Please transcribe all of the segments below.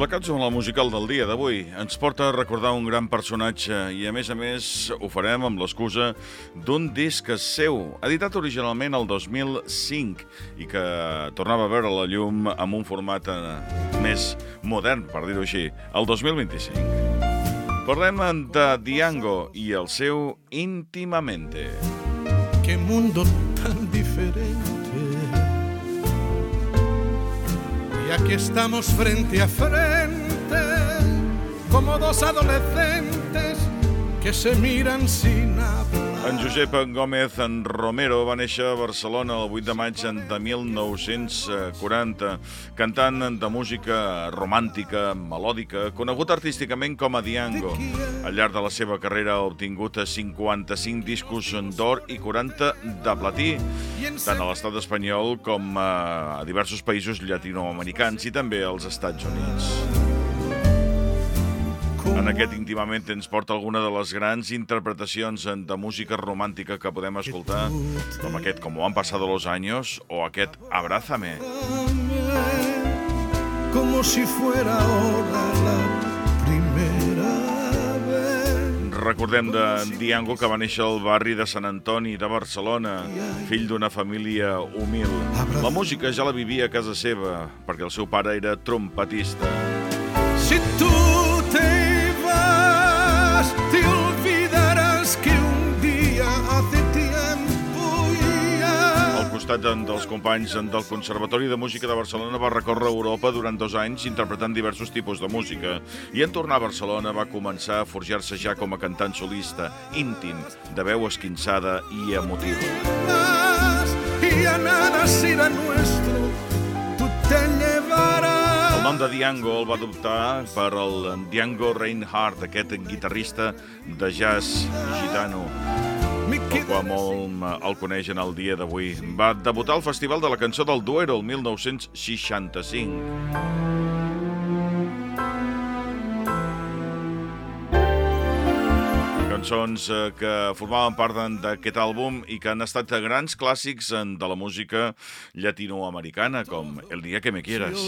La cançó la musical del dia d'avui ens porta a recordar un gran personatge i, a més a més, ho farem amb l'excusa d'un disc seu, editat originalment el 2005 i que tornava a veure la llum amb un format eh, més modern, per dir-ho així, el 2025. Parlem de Diango i el seu Íntimamente. Qué mundo tan diferente. Y aquí estamos frente a frente, como dos adolescentes que se miran sin hablar. En Josep Gómez en Romero va néixer a Barcelona el 8 de maig de 1940, cantant de música romàntica, melòdica, conegut artísticament com a Diango. Al llarg de la seva carrera ha obtingut 55 discos d'or i 40 de platí, tant a l'estat espanyol com a diversos països llatinoamericans i també als Estats Units. En aquest íntimament ens porta alguna de les grans interpretacions de música romàntica que podem escoltar, com aquest Como han pasado los años o aquest Abrázame. Como si fuera ahora la primera. Recordem de Diango que va néixer al barri de Sant Antoni de Barcelona, fill d'una família humil. La música ja la vivia a casa seva, perquè el seu pare era trompetista. Si tú costat de- dels companys del Conservatori de Música de Barcelona va recórrer Europa durant dos anys interpretant diversos tipus de música i en tornar a Barcelona va començar a forjar-se ja com a cantant solista, íntim, de veu esquinçada i emotiva. Vas, y ya nada será nuestro, tú te llevarás. El nom de Diango el va adoptar per el Diango Reinhardt, aquest guitarrista de jazz gitano, Qual molt el coneixen el dia d'avui. Va debutar al Festival de la Cançó del Duero el 1965. cançons eh, que formaven part d'aquest àlbum i que han estat grans clàssics en- de la música llatinoamericana, com El dia que me quieras.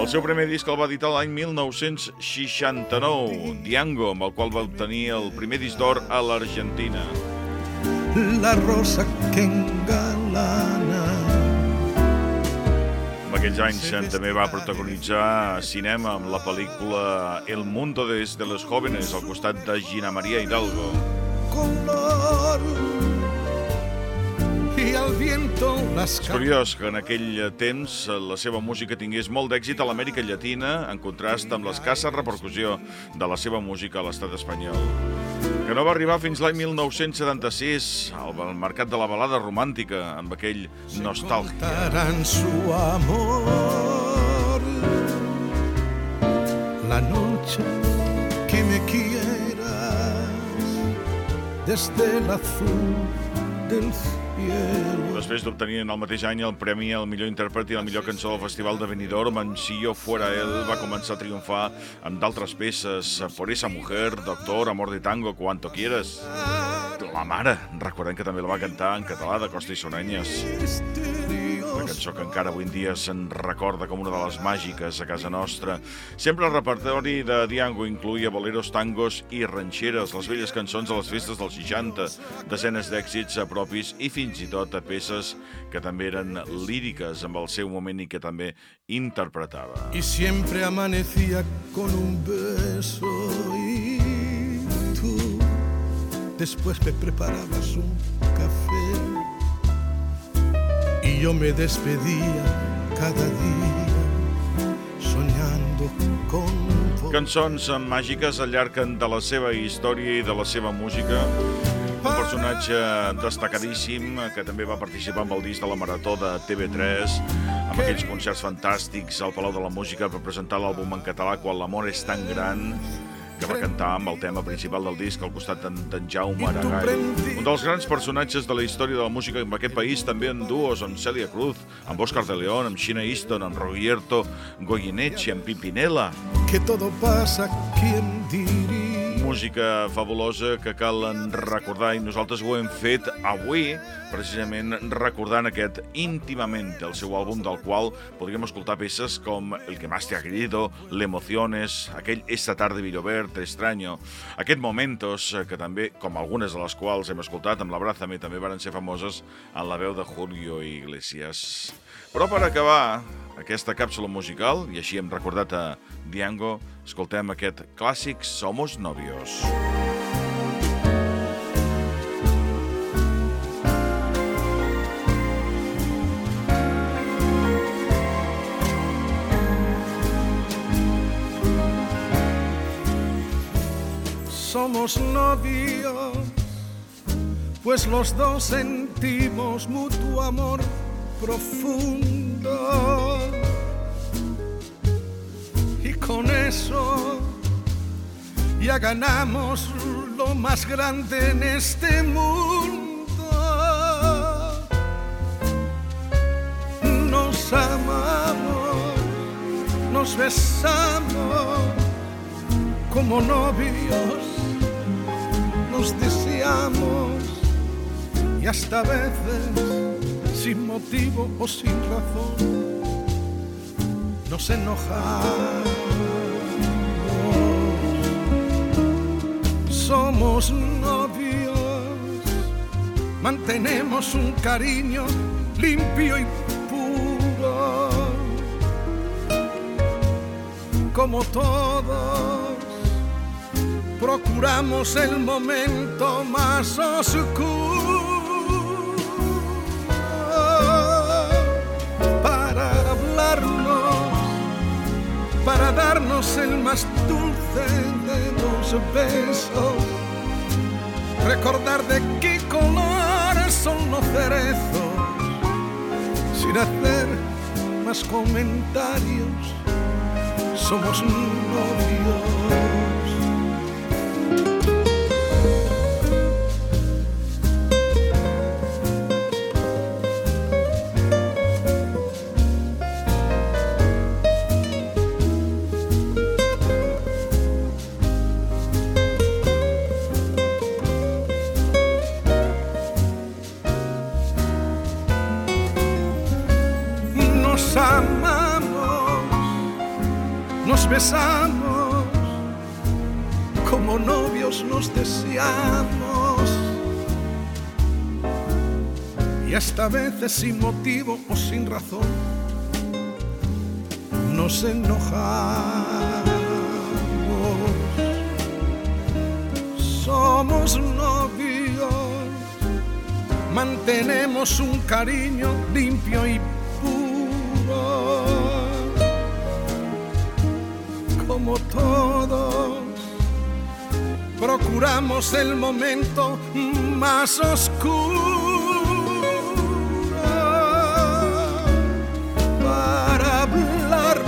El seu primer disc el va editar l'any 1969, Diango, amb el qual va obtenir el primer disc d'or a l'Argentina. La rosa que engalana. En aquells anys també va protagonitzar cinema amb la pel·lícula El mundo desde los jóvenes al costat de Gina María Hidalgo. color y al viento las És curiós que en aquell temps eh, la seva música tingués molt d'èxit a l'Amèrica Llatina, en contrast amb l'escassa repercussió de la seva música a l'estat espanyol, que no va arribar fins l'any 1976 al mercat de la balada romàntica, amb aquell nostàlgia. su amor la noche que me quieras desde el azul del cielo Després d'obtenir en el mateix any el premi al millor intèrpret i la millor cançó del Festival de Benidorm, en Si yo fuera él va començar a triomfar amb d'altres peces, Por esa mujer, Doctor, Amor de tango, Cuanto quieras. La mare, recordem que també la va cantar en català de Costa i Sonenyes. Una cançó que encara avui en dia se'n recorda com una de les màgiques a casa nostra. Sempre el repertori de Diango incluïa boleros, tangos i ranxeres, les velles cançons de les festes dels 60, desenes d'èxits propis i fins i tot a peces que també eren líriques amb el seu moment i que també interpretava. y siempre amanecía con un beso y tú después me preparabas un café y yo me despedía cada día soñando con. Cançons màgiques al llarg de la seva història i de la seva música. Un personatge destacadíssim que també va participar amb el disc de la Marató de TV3, amb aquells concerts fantàstics al Palau de la Música per presentar l'àlbum en català Quan l'amor és tan gran, que va cantar amb el tema principal del disc al costat d'en Jaume Aragall. Un dels grans personatges de la història de la música en aquest país, també en duos, amb Celia Cruz, amb Oscar de León, amb Sheena Easton, amb Roberto Goyeneche, amb Pimpinela. que todo pasa, ¿quién diría? Música fabulosa que cal recordar i nosaltres ho hem fet avui precisament recordant aquest íntimament el seu àlbum del qual podríem escoltar peces com El que más te ha querido, L'Emociones, aquell Esta tarde Villovert, Extraño, aquest Momentos, que també, com algunes de les quals hem escoltat amb l'Abrázame, també varen ser famoses en la veu de Julio Iglesias. Però per acabar aquesta càpsula musical, i així hem recordat a Diango, escoltem aquest clàssic Somos Novios. Somos novios, pues los dos sentimos mutuo amor profundo. Con eso ya ganamos lo más grande en este mundo. Nos amamos, nos besamos como novios, nos deseamos y hasta veces sin motivo o sin razón nos enojamos. Somos novios, mantenemos un cariño limpio y puro, como todos. Procuramos el momento más oscuro para darnos el más dulce de los besos. Recordar de qué color son los cerezos, sin hacer más comentarios. Somos novios. Besamos, como novios nos deseamos. Y hasta veces sin motivo o sin razón nos enojamos. Somos novios, mantenemos un cariño limpio y como todos, procuramos el momento más oscuro para hablarnos,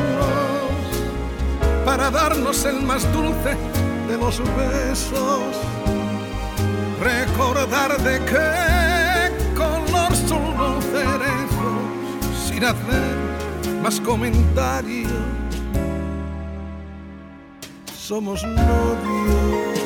para darnos el más dulce de los besos, recordar de qué color son los cerezos, sin hacer más comentarios somos novios.